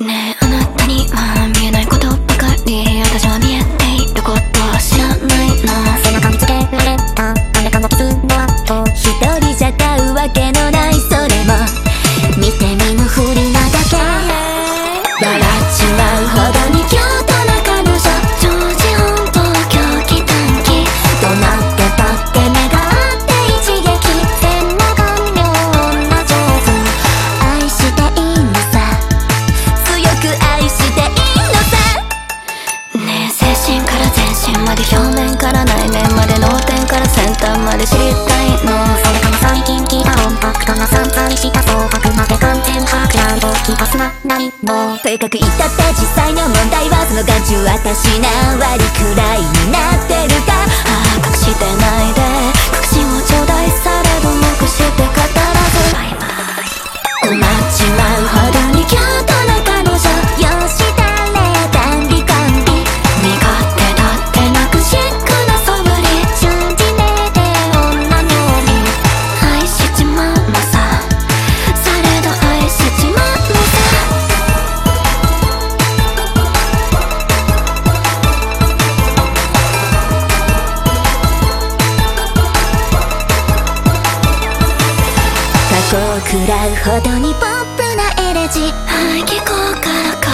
ねえあなたには見えないことらまで知りたいのそれかも最近聞いたコンパクトな散財した総額まで完全把握など聞かすな何もとにかく言ったって実際の問題はその眼中私何割くらいになってるかああ隠してないで確信を頂戴されどなくして語らずバイバイ困っちまうくらうほどにポップなエレジーか